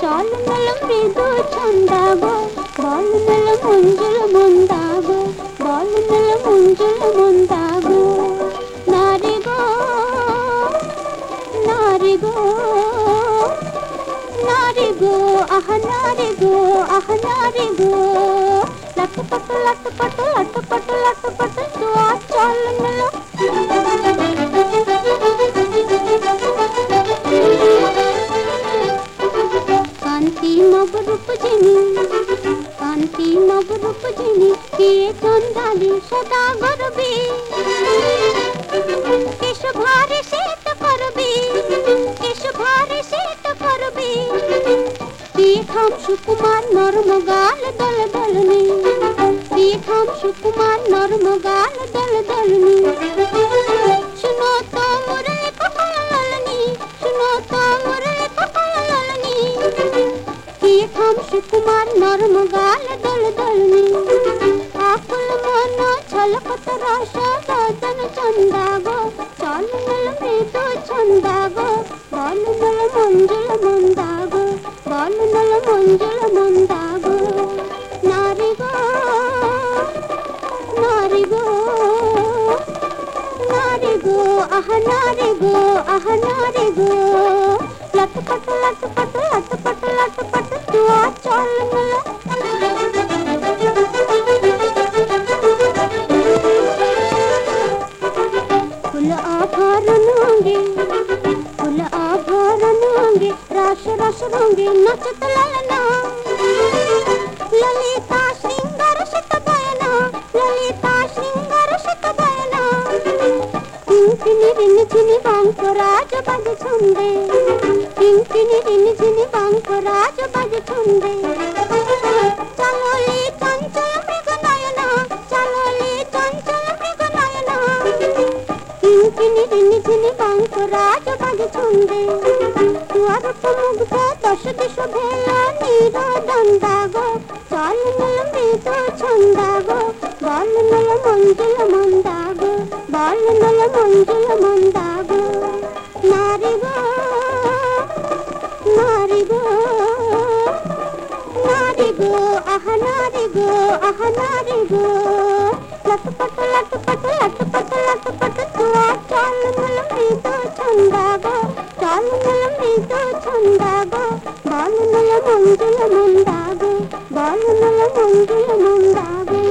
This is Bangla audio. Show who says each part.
Speaker 1: చాలు మెలం వీధు చందాగో బాలు మెలం మంజులు ముందాగో. নারে গো আহ নারে গো। আহ নারে গো লটপট লটপট লটপট লটপট দোয়া চল মেলো। কান্তি নব রূপ জিনি কান্তি নব রূপ জিনি, কে চন্দালি সদা গরবে। কেশ ভারে সে দল দলনি পীঠম সুকুমার নরম গাল দল দলনি শুনো তো মুরলি কপালনি শুনো তো মুরলি সুকুমার নরম গাল দল দলনি আকুল মন ছলকত রস বদন চন্দাগো চল মল মৃদু ছন্দাগো বল মল মঞ্জুল মন্দাগো বল ಮಂಜುಳ ಮಂದಾಗೋ ನಾರಿಗೋ ನಾರಿಗೋ ನಾರಿಗೋ ಅಹ ನಾರಿಗೋ ಅಹ ನಾರಿಗೋ ಲಟ್ ಪಟ್ ಲಟ್ ಪಟ್ ಲಟ್ ಪಟ್ ಲಟ್ ಪಟ್ ತುವಾ ಚೋಳಮಲ ಕುಲ ಆಭಾರ ನೋಂಗೆ ಕುಲ ಆಭಾರ ನೋಂಗೆ ರಾಶ ರಾಶ ನೋಂಗೆ ನಚತಲನ কিঙ্কিনি রিনি ঝিনি বাঙ্ক রাজ বাজ ছন্দে কিঙ্কিনি রিনি ঝিনি বাঙ্ক রাজ বাজ ছন্দে চাললি চঞ্চল মৃগ নয়না চাললি চঞ্চল মৃগ নয়না কিঙ্কিনি রিনি ঝিনি বাঙ্ক রাজ বাজ ছন্দে তুয়ার মুগ্ধ দশ দিশ ভেলা নীর দন্দাগো চল নল মৃদ ছন্দাগো বল নল মঞ্জুল মন্দাগো ಗಾಯನಲ ಮಂಜುಲ ಮಂದಾಗು ನಾರಿಗೋ ನಾರಿಗೋ ನಾರಿಗೋ ಅಹ ನಾರಿಗೋ ಅಹ ನಾರಿಗೋ ಲಟುಪಟು ಲಟುಪಟು ಲಟುಪಟು ಲಟುಪಟು ತುವಾ ಚಾಲುಮಲ ಮೀದೋ ಚಂದಾಗೋ ಚಾಲುಮಲ ಮೀದೋ ಚಂದಾಗೋ ಬಾಲುಮಲ ಮಂಜುಲ ಮುಂದಾಗೋ ಬಾಲುಮಲ ಮಂಜುಲ ಮುಂದಾಗೋ